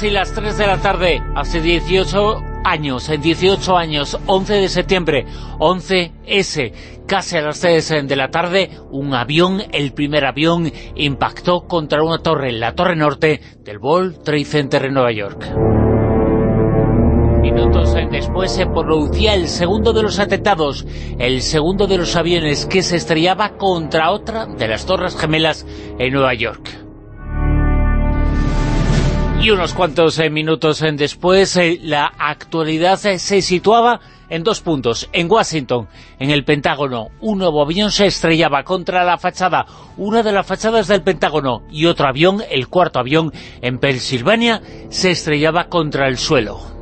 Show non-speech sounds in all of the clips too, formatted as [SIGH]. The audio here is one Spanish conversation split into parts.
Casi las 3 de la tarde, hace 18 años, en 18 años, 11 de septiembre, 11S, casi a las 3 de la tarde, un avión, el primer avión, impactó contra una torre, la torre norte del World Trade Center en Nueva York. Minutos después se producía el segundo de los atentados, el segundo de los aviones que se estrellaba contra otra de las torres gemelas en Nueva York. Y unos cuantos eh, minutos eh, después, eh, la actualidad se situaba en dos puntos. En Washington, en el Pentágono, un nuevo avión se estrellaba contra la fachada, una de las fachadas del Pentágono, y otro avión, el cuarto avión, en Pensilvania, se estrellaba contra el suelo.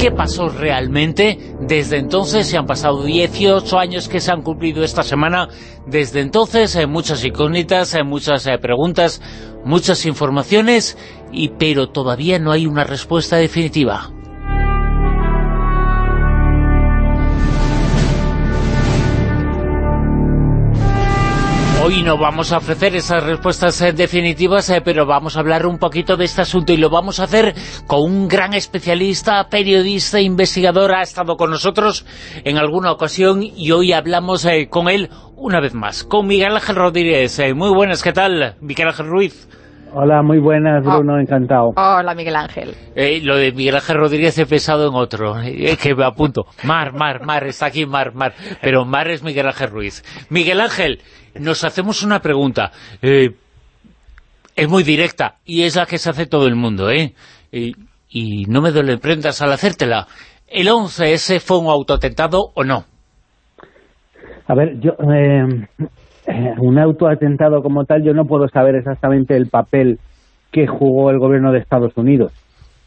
¿Qué pasó realmente? Desde entonces, se han pasado 18 años que se han cumplido esta semana, desde entonces hay muchas incógnitas, hay muchas preguntas, muchas informaciones, y pero todavía no hay una respuesta definitiva. Hoy no vamos a ofrecer esas respuestas eh, definitivas, eh, pero vamos a hablar un poquito de este asunto y lo vamos a hacer con un gran especialista, periodista, investigador, ha estado con nosotros en alguna ocasión y hoy hablamos eh, con él una vez más, con Miguel Ángel Rodríguez. muy buenas, ¿qué tal? Miguel Ángel Ruiz. Hola, muy buenas, ah. Bruno, encantado. Hola, Miguel Ángel. Eh, lo de Miguel Ángel Rodríguez he pensado en otro, eh, que me apunto. Mar, Mar, Mar, está aquí Mar, Mar. Pero Mar es Miguel Ángel Ruiz. Miguel Ángel, nos hacemos una pregunta. Eh, es muy directa, y es la que se hace todo el mundo, ¿eh? Y, no me duele prendas al hacértela. ¿El 11S fue un autotentado o no? A ver, yo eh, un autoatentado como tal, yo no puedo saber exactamente el papel que jugó el gobierno de Estados Unidos.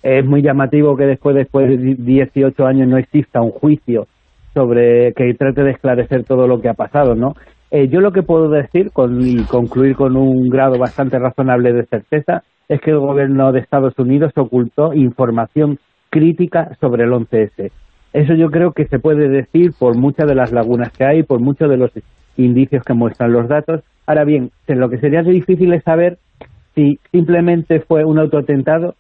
Es muy llamativo que después, después de 18 años no exista un juicio sobre que trate de esclarecer todo lo que ha pasado, ¿no? Eh, yo lo que puedo decir con, y concluir con un grado bastante razonable de certeza es que el gobierno de Estados Unidos ocultó información crítica sobre el 11S. Eso yo creo que se puede decir por muchas de las lagunas que hay, por muchos de los indicios que muestran los datos. Ahora bien, lo que sería difícil es saber si simplemente fue un autoatentado,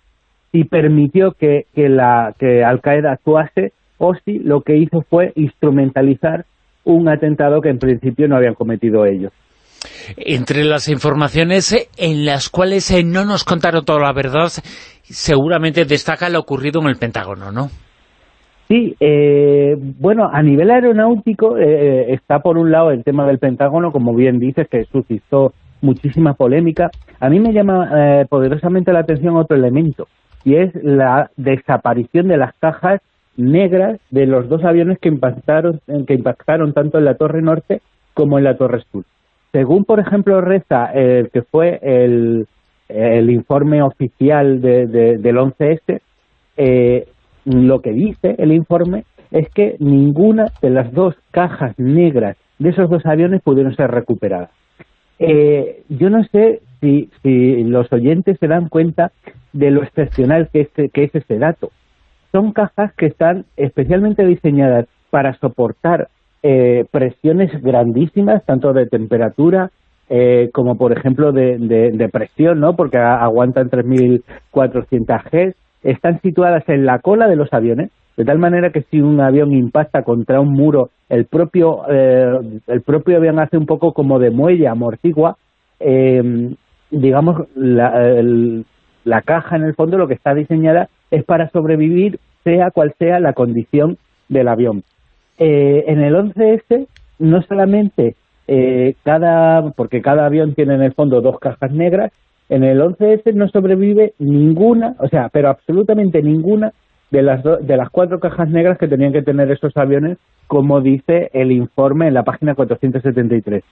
si permitió que, la, que Al-Qaeda actuase o si lo que hizo fue instrumentalizar un atentado que en principio no habían cometido ellos. Entre las informaciones en las cuales eh, no nos contaron toda la verdad, seguramente destaca lo ocurrido en el Pentágono, ¿no? Sí, eh, bueno, a nivel aeronáutico eh, eh, está por un lado el tema del Pentágono, como bien dices, que suscitó muchísima polémica. A mí me llama eh, poderosamente la atención otro elemento, y es la desaparición de las cajas negras de los dos aviones que impactaron, que impactaron tanto en la Torre Norte como en la Torre Sur. Según, por ejemplo, reza el que fue el, el informe oficial de, del 11S, eh, lo que dice el informe es que ninguna de las dos cajas negras de esos dos aviones pudieron ser recuperadas. Eh, yo no sé si, si, los oyentes se dan cuenta de lo excepcional que es, que es ese dato. Son cajas que están especialmente diseñadas para soportar eh, presiones grandísimas, tanto de temperatura eh, como, por ejemplo, de, de, presión, ¿no? porque aguantan 3.400 G, están situadas en la cola de los aviones, de tal manera que si un avión impacta contra un muro, el propio, eh, el propio avión hace un poco como de muelle, amortigua, eh, digamos, la, la caja en el fondo lo que está diseñada es para sobrevivir sea cual sea la condición del avión. Eh, en el 11S no solamente eh, cada, porque cada avión tiene en el fondo dos cajas negras, en el 11S no sobrevive ninguna, o sea, pero absolutamente ninguna de las, de las cuatro cajas negras que tenían que tener esos aviones, como dice el informe en la página 473.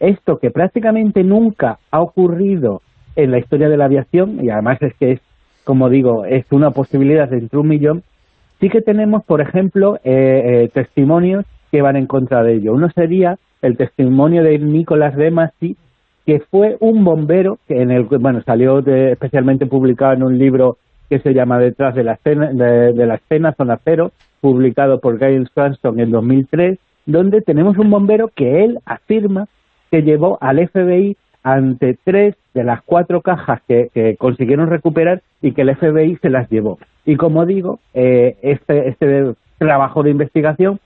Esto que prácticamente nunca ha ocurrido en la historia de la aviación, y además es que es, como digo, es una posibilidad de un millón, sí que tenemos, por ejemplo, eh, eh, testimonios que van en contra de ello. Uno sería el testimonio de Nicolás de Masi, que fue un bombero que en el bueno salió especialmente publicado en un libro que se llama Detrás de la escena, de, la escena Zona Cero, publicado por Gail Cranston en 2003, donde tenemos un bombero que él afirma que llevó al FBI ante tres de las cuatro cajas que, consiguieron recuperar y que el FBI se las llevó. Y como digo, eh, este, este trabajo de investigación,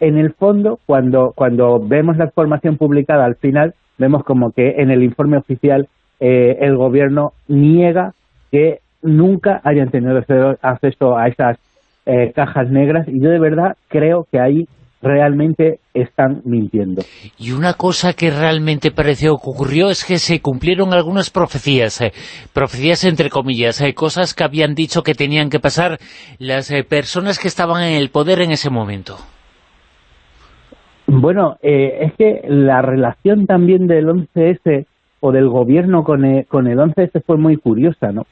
en el fondo, cuando, cuando vemos la información publicada al final, vemos como que en el informe oficial eh, el gobierno niega que nunca hayan tenido acceso a esas eh, cajas negras y yo de verdad creo que ahí realmente están mintiendo. Y una cosa que realmente pareció que ocurrió es que se cumplieron algunas profecías, eh, profecías entre comillas, hay cosas que habían dicho que tenían que pasar las personas que estaban en el poder en ese momento. Bueno, es que la relación también del 11S o del gobierno con el, con el 11S fue muy curiosa, ¿no?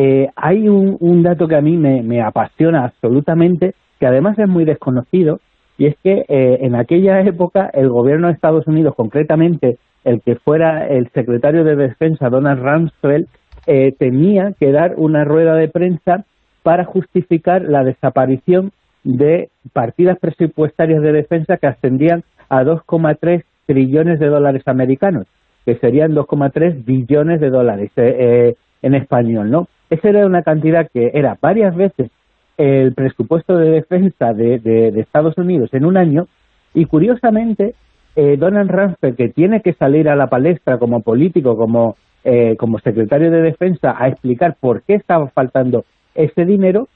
Eh, hay un, dato que a mí me, apasiona absolutamente, que además es muy desconocido, y es que eh, en aquella época el gobierno de Estados Unidos, concretamente el que fuera el secretario de Defensa, Donald Rumsfeld, eh, tenía que dar una rueda de prensa para justificar la desaparición de partidas presupuestarias de defensa que ascendían a 2,3 trillones de dólares americanos que serían 2,3 billones de dólares eh, eh, en español, ¿no? Esa era una cantidad que era varias veces el presupuesto de defensa de, Estados Unidos en un año y curiosamente eh, Donald Rumsfeld, que tiene que salir a la palestra como político, como, como secretario de defensa a explicar por qué estaba faltando ese dinero,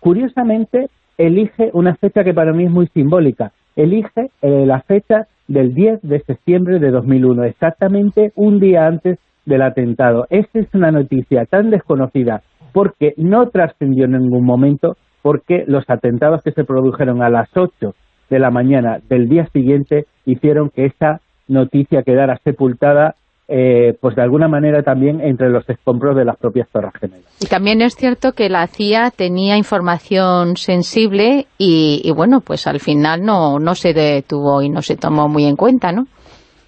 curiosamente elige una fecha que para mí es muy simbólica, elige la fecha del 10 de septiembre de 2001, exactamente un día antes del atentado. Esta es una noticia tan desconocida porque no trascendió en ningún momento, porque los atentados que se produjeron a las 8 de la mañana del día siguiente hicieron que esa noticia quedara sepultada eh, pues de alguna manera también entre los escombros de las propias Torres Gemelas. Y también es cierto que la CIA tenía información sensible y, bueno, pues al final no, no se detuvo y no se tomó muy en cuenta, ¿no?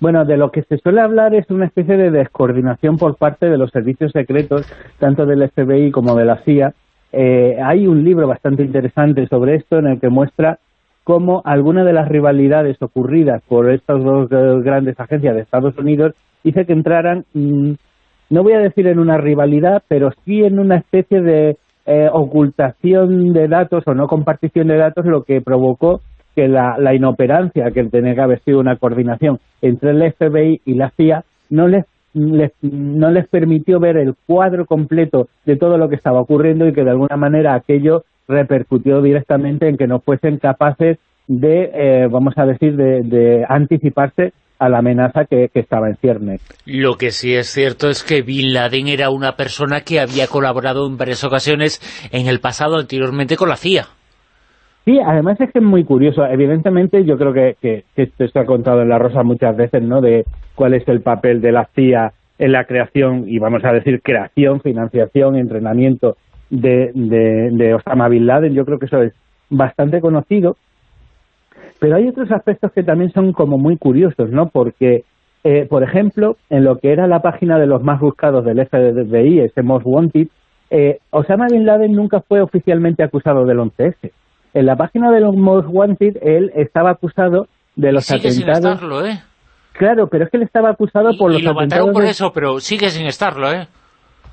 Bueno, de lo que se suele hablar es una especie de descoordinación por parte de los servicios secretos, tanto del FBI como de la CIA. Eh, hay un libro bastante interesante sobre esto en el que muestra cómo algunas de las rivalidades ocurridas por estas dos grandes agencias de Estados Unidos hice que entraran, mm, no voy a decir en una rivalidad, pero sí en una especie de eh, ocultación de datos o no compartición de datos, lo que provocó que la, inoperancia, que tenía que haber sido una coordinación entre el FBI y la CIA, no les, no les permitió ver el cuadro completo de todo lo que estaba ocurriendo y que de alguna manera aquello repercutió directamente en que no fuesen capaces de, eh, vamos a decir, de anticiparse a la amenaza que, estaba en ciernes. Lo que sí es cierto es que Bin Laden era una persona que había colaborado en varias ocasiones en el pasado anteriormente con la CIA. Sí, además es que es muy curioso. Evidentemente yo creo que, esto está contado en La Rosa muchas veces, ¿no?, de cuál es el papel de la CIA en la creación, y vamos a decir creación, financiación, entrenamiento de, de, de Osama Bin Laden. Yo creo que eso es bastante conocido pero hay otros aspectos que también son como muy curiosos, ¿no? Porque, eh, por ejemplo, en lo que era la página de los más buscados del FBI, ese Most Wanted, eh, Osama Bin Laden nunca fue oficialmente acusado del 11S. En la página de los Most Wanted, él estaba acusado de los sigue atentados... Sin estarlo, ¿eh? Claro, pero es que él estaba acusado por los y lo atentados... por eso, pero sigue sin estarlo, ¿eh?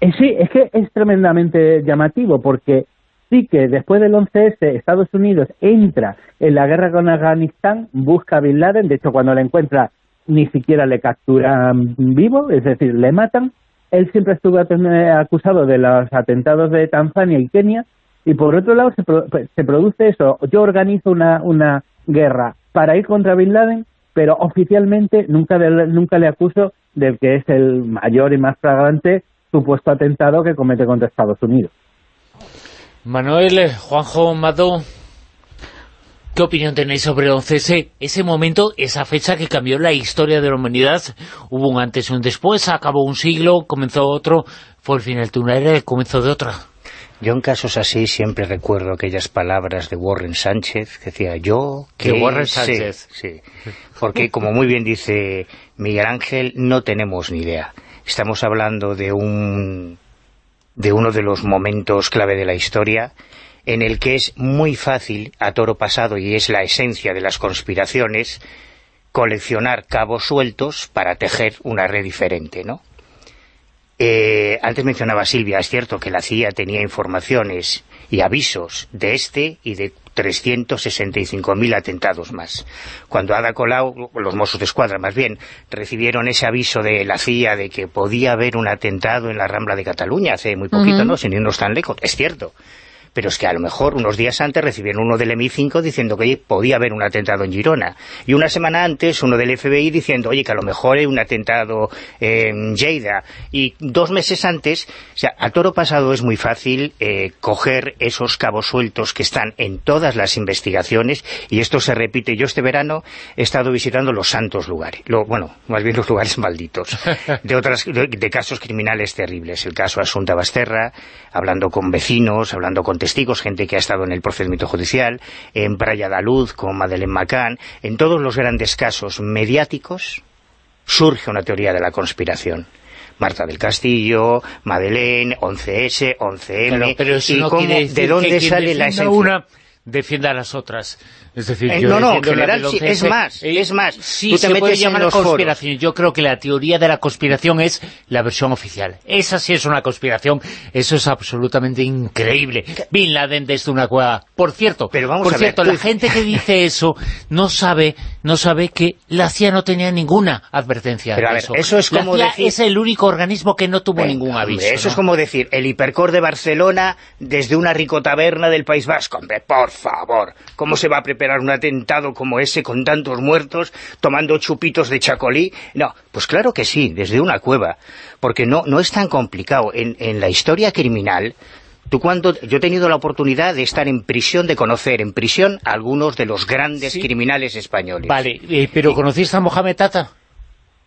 ¿eh? Sí, es que es tremendamente llamativo, porque sí que después del 11S Estados Unidos entra en la guerra con Afganistán, busca a Bin Laden, de hecho cuando le encuentra ni siquiera le capturan vivo, es decir, le matan. Él siempre estuvo acusado de los atentados de Tanzania y Kenia, y por otro lado se, pues, produce eso, yo organizo una, guerra para ir contra Bin Laden, pero oficialmente nunca, nunca le acuso del que es el mayor y más flagrante supuesto atentado que comete contra Estados Unidos. Manuel, eh, Juanjo Mado, ¿qué opinión tenéis sobre el 11S? Ese momento, esa fecha que cambió la historia de la humanidad, hubo un antes y un después, acabó un siglo, comenzó otro, fue el final de una era, el comienzo de otra. Yo en casos así siempre recuerdo aquellas palabras de Warren Sánchez, que decía yo que... De Warren Sánchez. sí, porque como muy bien dice Miguel Ángel, no tenemos ni idea. Estamos hablando de un de uno de los momentos clave de la historia, en el que es muy fácil, a toro pasado, y es la esencia de las conspiraciones, coleccionar cabos sueltos para tejer una red diferente, ¿no? Eh, antes mencionaba Silvia, es cierto que la CIA tenía informaciones y avisos de este y de 365.000 atentados más. Cuando Ada Colau, los Mossos de Escuadra más bien, recibieron ese aviso de la CIA de que podía haber un atentado en la Rambla de Cataluña hace muy poquito, ¿no? Sin irnos tan lejos, es cierto pero es que a lo mejor unos días antes recibieron uno del MI5 diciendo que podía haber un atentado en Girona, y una semana antes uno del FBI diciendo, oye, que a lo mejor hay un atentado en Lleida, y dos meses antes, o sea, a toro pasado es muy fácil eh, coger esos cabos sueltos que están en todas las investigaciones, y esto se repite. Yo este verano he estado visitando los santos lugares, lo, bueno, más bien los lugares malditos, de, otras, de, casos criminales terribles, el caso Asunta Basterra, hablando con vecinos, hablando con testigos, gente que ha estado en el procedimiento judicial, en Praia da Luz, con Madeleine McCann, en todos los grandes casos mediáticos surge una teoría de la conspiración. Marta del Castillo, Madeleine, 11S, 11M, pero, y de dónde sale la esencia. Una defienda a las otras. Es decir, eh, no, no, en general sí, es más, es más. Sí, se puede llamar conspiración. Yo creo que la teoría de la conspiración es la versión oficial. Esa sí es una conspiración, eso es absolutamente increíble. Bin Laden desde una cueva. Por cierto, Pero vamos por cierto, la gente que dice [LAUGHS] eso no sabe no sabe que la CIA no tenía ninguna advertencia Pero a eso. eso es como la CIA es el único organismo que no tuvo ningún aviso. eso es como decir, el hipercor de Barcelona desde una ricotaberna del País Vasco. Hombre, por favor, ¿cómo se va a preparar un atentado como ese con tantos muertos, tomando chupitos de chacolí? No, pues claro que sí, desde una cueva, porque no, no es tan complicado. En, en la historia criminal, Tú cuando, yo he tenido la oportunidad de estar en prisión, de conocer en prisión a algunos de los grandes criminales españoles. Vale, eh, pero ¿conociste a Mohamed Tata?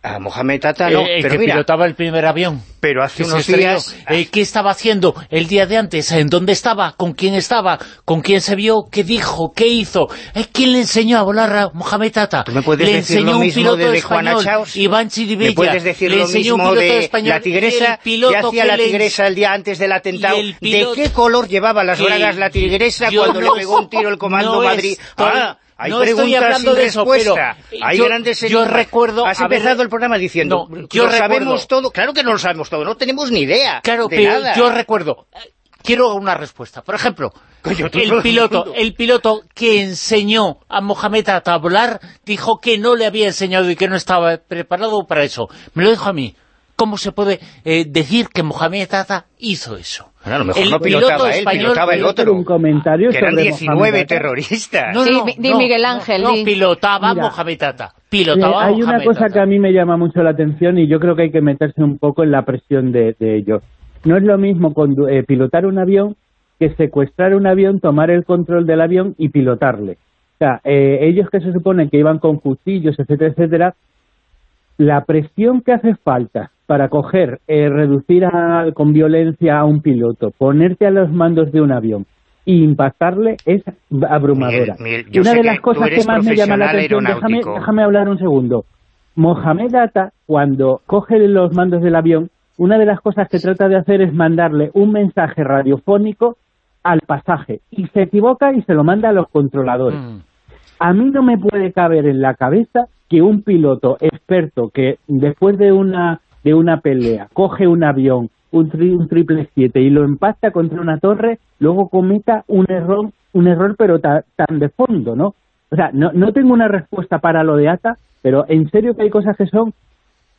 A Mohamed Tata no, eh, pero que pilotaba el primer avión. Pero hace unos días... Eh, ¿Qué estaba haciendo el día de antes? ¿En dónde estaba? ¿Con quién estaba? ¿Con quién se vio? ¿Qué dijo? ¿Qué hizo? Eh, ¿Quién le enseñó a volar a Mohamed Tata? ¿Tú me puedes le decir enseñó lo mismo un piloto de, Chaos? Iván Chiribella. ¿Me puedes decir lo mismo de la tigresa? ¿Qué hacía la tigresa el día antes del atentado? ¿De qué color llevaba las bragas la tigresa cuando le pegó un tiro el Comando Madrid? Ah, hay no estoy hablando de eso, pero hay yo, grandes yo recuerdo has empezado el programa diciendo no, yo lo sabemos todo, claro que no lo sabemos todo, no tenemos ni idea claro, pero yo recuerdo quiero una respuesta, por ejemplo el piloto, el piloto que enseñó a Mohamed a volar dijo que no le había enseñado y que no estaba preparado para eso, me lo dijo a mí. ¿cómo se puede eh, decir que Mohamed Tata hizo eso? Bueno, a lo mejor el no pilotaba él, pilotaba el otro. Un comentario que eran 19 terroristas. No, no, sí, Miguel Ángel. No, pilotaba Mohamed Tata. Pilotaba hay una cosa que a mí me llama mucho la atención y yo creo que hay que meterse un poco en la presión de, ellos. No es lo mismo eh, pilotar un avión que secuestrar un avión, tomar el control del avión y pilotarle. O sea, eh, ellos que se supone que iban con cuchillos, etcétera, etcétera, la presión que hace falta para coger, eh, reducir con violencia a un piloto, ponerte a los mandos de un avión e impactarle es abrumadora. Una de las cosas que más me llama la atención, déjame, déjame hablar un segundo. Mohamed Atta, cuando coge los mandos del avión, una de las cosas que trata de hacer es mandarle un mensaje radiofónico al pasaje, y se equivoca y se lo manda a los controladores. Mm. A mí no me puede caber en la cabeza que un piloto experto que después de una de una pelea coge un avión, un, un triple siete y lo empasta contra una torre, luego cometa un error, un error pero tan de fondo, ¿no? O sea, no, no tengo una respuesta para lo de ATA, pero en serio que hay cosas que son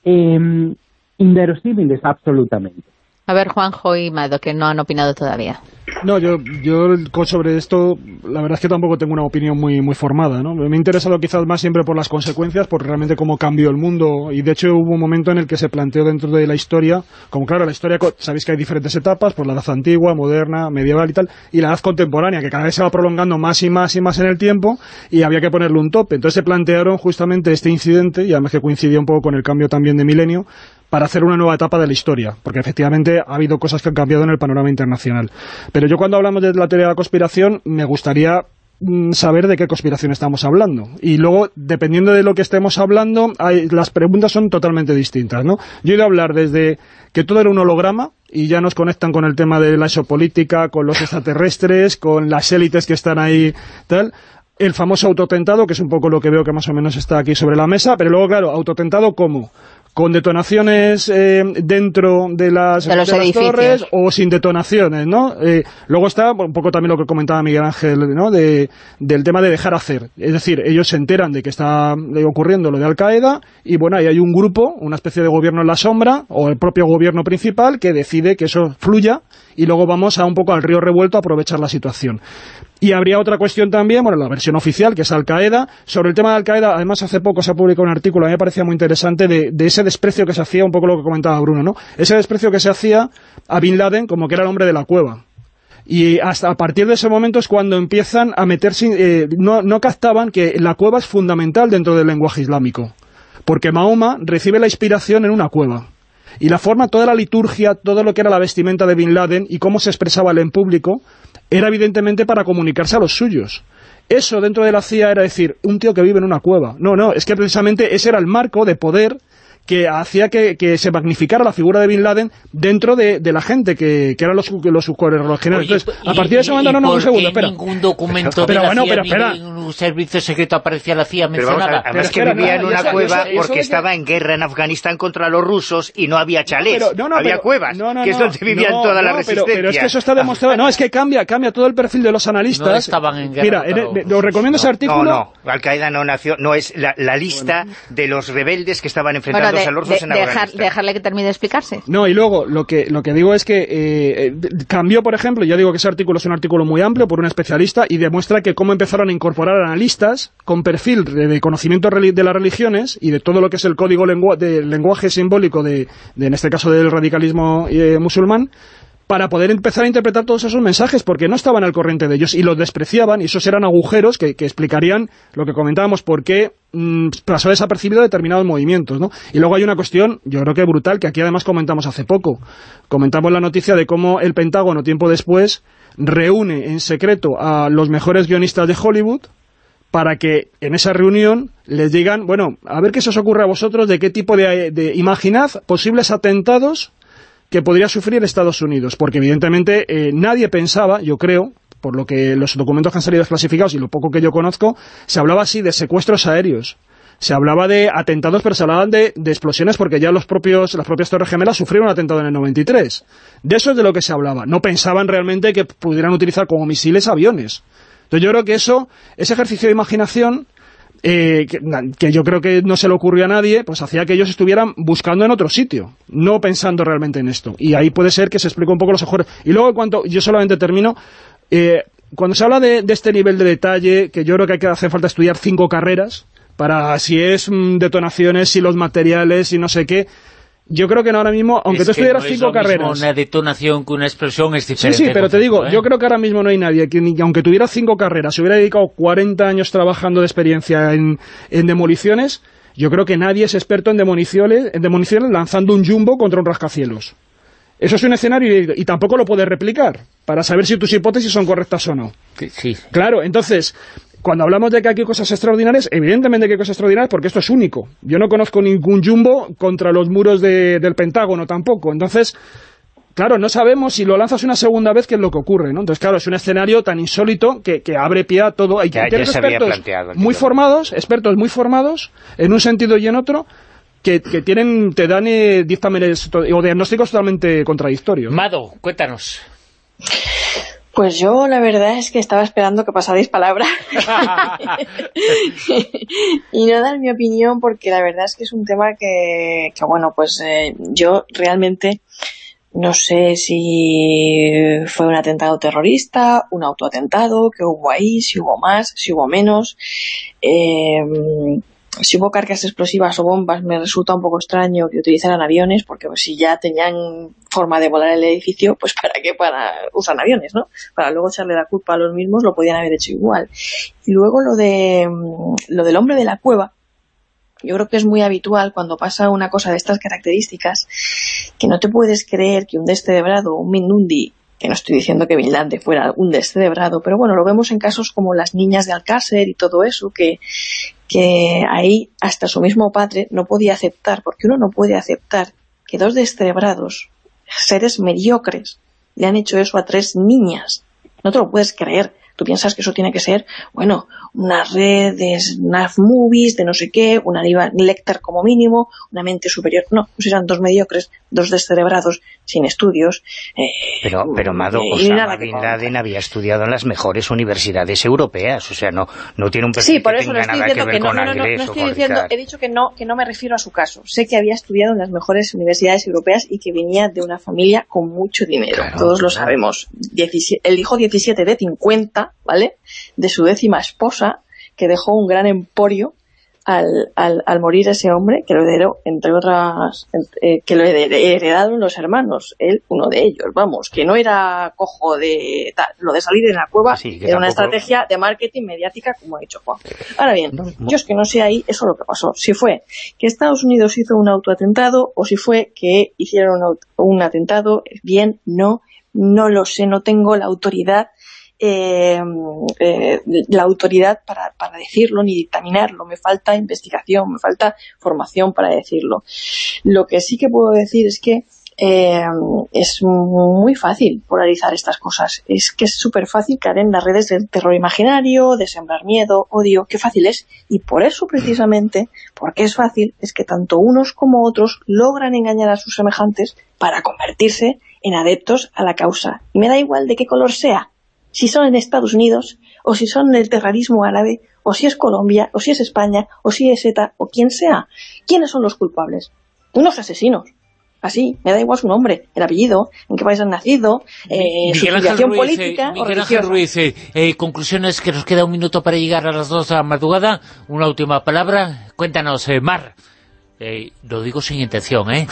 eh, inverosímiles absolutamente. A ver, Juanjo y Mado, que no han opinado todavía. No, yo, yo sobre esto, la verdad es que tampoco tengo una opinión muy, muy formada, ¿no? Me ha interesado quizás más siempre por las consecuencias, por realmente cómo cambió el mundo, y de hecho hubo un momento en el que se planteó dentro de la historia, como claro, la historia, sabéis que hay diferentes etapas, por la edad antigua, moderna, medieval y tal, y la edad contemporánea, que cada vez se va prolongando más y más y más en el tiempo, y había que ponerle un tope. Entonces se plantearon justamente este incidente, y además que coincidía un poco con el cambio también de milenio, para hacer una nueva etapa de la historia, porque efectivamente ha habido cosas que han cambiado en el panorama internacional. Pero yo cuando hablamos de la teoría de la conspiración, me gustaría mm, saber de qué conspiración estamos hablando. Y luego, dependiendo de lo que estemos hablando, las preguntas son totalmente distintas, ¿no? Yo he ido a hablar desde que todo era un holograma, y ya nos conectan con el tema de la geopolítica, con los extraterrestres, con las élites que están ahí, tal, el famoso autotentado, que es un poco lo que veo que más o menos está aquí sobre la mesa, pero luego, claro, autotentado ¿cómo? Con detonaciones eh, dentro de las, de, torres o sin detonaciones, ¿no? Eh, luego está un poco también lo que comentaba Miguel Ángel, ¿no? De, del tema de dejar hacer. Es decir, ellos se enteran de que está ocurriendo lo de Al-Qaeda y, bueno, ahí hay un grupo, una especie de gobierno en la sombra o el propio gobierno principal que decide que eso fluya y luego vamos a un poco al río revuelto a aprovechar la situación. Y habría otra cuestión también, bueno, la versión oficial, que es Al-Qaeda. Sobre el tema de Al-Qaeda, además hace poco se ha publicado un artículo, a mí me parecía muy interesante, de, ese desprecio que se hacía, un poco lo que comentaba Bruno, ¿no? Ese desprecio que se hacía a Bin Laden como que era el hombre de la cueva. Y hasta a partir de ese momento es cuando empiezan a meterse, eh, no, no captaban que la cueva es fundamental dentro del lenguaje islámico. Porque Mahoma recibe la inspiración en una cueva. Y la forma, toda la liturgia, todo lo que era la vestimenta de Bin Laden y cómo se expresaba él en público, era evidentemente para comunicarse a los suyos. Eso dentro de la CIA era decir, un tío que vive en una cueva. No, no, es que precisamente ese era el marco de poder que hacía que, se magnificara la figura de Bin Laden dentro de, la gente, que, eran los, los Entonces, a partir de ese momento, no, no, un segundo, espera. ningún documento de la CIA, ningún servicio secreto aparecía la CIA mencionaba? además que vivía en una cueva porque estaba en guerra en Afganistán contra los rusos y no había chalés, había cuevas, que es donde vivían todas las resistencias. Pero, es que eso está demostrado, no, es que cambia, cambia todo el perfil de los analistas. No estaban en guerra. Mira, os recomiendo ese artículo. No, no, Al-Qaeda no nació, no es la, lista de los rebeldes que estaban enfrentando dejarle que termine de explicarse. No, y luego lo que, lo que digo es que eh, cambió, por ejemplo, ya digo que ese artículo es un artículo muy amplio por un especialista y demuestra que cómo empezaron a incorporar analistas con perfil de, conocimiento de las religiones y de todo lo que es el código del lenguaje simbólico de, en este caso del radicalismo eh, musulmán, para poder empezar a interpretar todos esos mensajes, porque no estaban al corriente de ellos y los despreciaban, y esos eran agujeros que, explicarían lo que comentábamos, por qué mm, pasó desapercibido determinados movimientos, ¿no? Y luego hay una cuestión, yo creo que brutal, que aquí además comentamos hace poco. Comentamos la noticia de cómo el Pentágono, tiempo después, reúne en secreto a los mejores guionistas de Hollywood, para que en esa reunión les digan, bueno, a ver qué se os ocurre a vosotros, de qué tipo de, de imaginad posibles atentados que podría sufrir Estados Unidos, porque evidentemente eh, nadie pensaba, yo creo, por lo que los documentos que han salido desclasificados y lo poco que yo conozco, se hablaba así de secuestros aéreos. Se hablaba de atentados, pero se hablaban de, explosiones porque ya los propios, las propias Torres Gemelas sufrieron un atentado en el 93. De eso es de lo que se hablaba. No pensaban realmente que pudieran utilizar como misiles aviones. Entonces yo creo que eso, ese ejercicio de imaginación eh, que, yo creo que no se le ocurrió a nadie, pues hacía que ellos estuvieran buscando en otro sitio, no pensando realmente en esto. Y ahí puede ser que se explique un poco los mejores. Y luego, cuando yo solamente termino, eh, cuando se habla de, este nivel de detalle, que yo creo que hay que hacer falta estudiar cinco carreras, para si es mm, detonaciones, si los materiales, si no sé qué, yo creo que ahora mismo, aunque tú estuvieras cinco carreras... una detonación que una explosión es diferente. Sí, sí, pero te digo, ¿eh? yo creo que ahora mismo no hay nadie que, aunque tuviera cinco carreras, se hubiera dedicado 40 años trabajando de experiencia en, demoliciones, yo creo que nadie es experto en demoliciones, en demoliciones lanzando un jumbo contra un rascacielos. Eso es un escenario y, tampoco lo puedes replicar para saber si tus hipótesis son correctas o no. sí. Claro, entonces, cuando hablamos de que aquí hay cosas extraordinarias, evidentemente que hay cosas extraordinarias porque esto es único. Yo no conozco ningún jumbo contra los muros del Pentágono tampoco. Entonces, claro, no sabemos si lo lanzas una segunda vez qué es lo que ocurre, ¿no? Entonces, claro, es un escenario tan insólito que, abre pie a todo. Hay que tener expertos muy formados, expertos muy formados, en un sentido y en otro, que, tienen, te dan eh, dictámenes o diagnósticos totalmente contradictorios. Mado, cuéntanos. Pues yo la verdad es que estaba esperando que pasarais palabra [LAUGHS] y no dar mi opinión porque la verdad es que es un tema que, que bueno, pues eh, yo realmente no sé si fue un atentado terrorista, un autoatentado, que hubo ahí, si hubo más, si hubo menos. Eh, si hubo cargas explosivas o bombas, me resulta un poco extraño que utilizaran aviones, porque pues, si ya tenían forma de volar el edificio, pues para qué para usan aviones, ¿no? Para luego echarle la culpa a los mismos, lo podían haber hecho igual. Y luego lo de mm, lo del hombre de la cueva, yo creo que es muy habitual cuando pasa una cosa de estas características, que no te puedes creer que un descerebrado, un Mindundi, que no estoy diciendo que Bin fuera un descerebrado, pero bueno, lo vemos en casos como las niñas de Alcácer y todo eso, que, que ahí hasta su mismo padre no podía aceptar, porque uno no puede aceptar que dos descerebrados, seres mediocres, le han hecho eso a tres niñas. No te lo puedes creer. Tú piensas que eso tiene que ser, bueno, una red de snap movies, de no sé qué, una lector como mínimo, una mente superior. No, pues eran dos mediocres, dos descerebrados, sin estudios. Eh, pero, pero Mado, Osama Bin Laden había estudiado en las mejores universidades europeas, o sea, no, no tiene un perfil sí, por eso que tenga nada que ver con no, no, no, estoy diciendo, he dicho que no, que no me refiero a su caso. Sé que había estudiado en las mejores universidades europeas y que venía de una familia con mucho dinero, todos lo sabemos. él dijo 17 de 50, ¿vale?, de su décima esposa, que dejó un gran emporio al, al, al, morir ese hombre, que lo heredó, entre otras, eh, que lo heredaron los hermanos, él, uno de ellos, vamos, que no era cojo de tal, lo de salir de la cueva era una estrategia de marketing mediática, como ha dicho Juan. Ahora bien, yo es que no sé ahí eso lo que pasó, si fue que Estados Unidos hizo un autoatentado o si fue que hicieron un, un atentado, bien, no, no lo sé, no tengo la autoridad eh, eh, la autoridad para, decirlo ni dictaminarlo. Me falta investigación, me falta formación para decirlo. Lo que sí que puedo decir es que eh, es muy fácil polarizar estas cosas. Es que es súper fácil caer en las redes del terror imaginario, de sembrar miedo, odio, qué fácil es. Y por eso precisamente, porque es fácil, es que tanto unos como otros logran engañar a sus semejantes para convertirse en adeptos a la causa. Y me da igual de qué color sea, si son en Estados Unidos, o si son el terrorismo árabe, o si es Colombia, o si es España, o si es ETA, o quien sea. ¿Quiénes son los culpables? Unos asesinos. Así, me da igual su nombre, el apellido, en qué país han nacido, eh, su política eh, Miguel Ángel Ruiz, eh, eh, conclusiones, que nos queda un minuto para llegar a las dos de la madrugada. Una última palabra. Cuéntanos, eh, Mar. Eh, lo digo sin intención, ¿eh?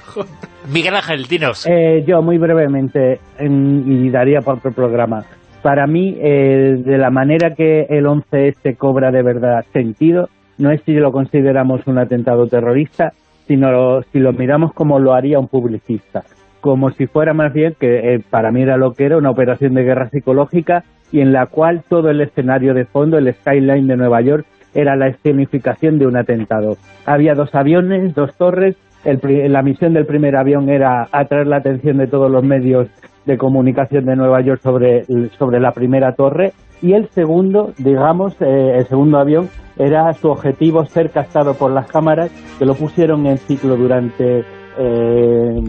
[LAUGHS] Miguel Ángel, dinos. Eh, yo, muy brevemente, y daría por otro programa. Para mí, eh, de la manera que el 11S cobra de verdad sentido, no es si lo consideramos un atentado terrorista, sino si lo miramos como lo haría un publicista. Como si fuera más bien, que para mí era lo que era, una operación de guerra psicológica y en la cual todo el escenario de fondo, el skyline de Nueva York, era la escenificación de un atentado. Había dos aviones, dos torres, la misión del primer avión era atraer la atención de todos los medios de comunicación de Nueva York sobre, sobre la primera torre. Y el segundo, digamos, eh, el segundo avión era su objetivo ser captado por las cámaras que lo pusieron en ciclo durante... Eh,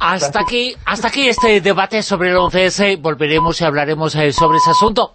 hasta aquí, hasta aquí este debate sobre el 11S, volveremos y hablaremos eh, sobre ese asunto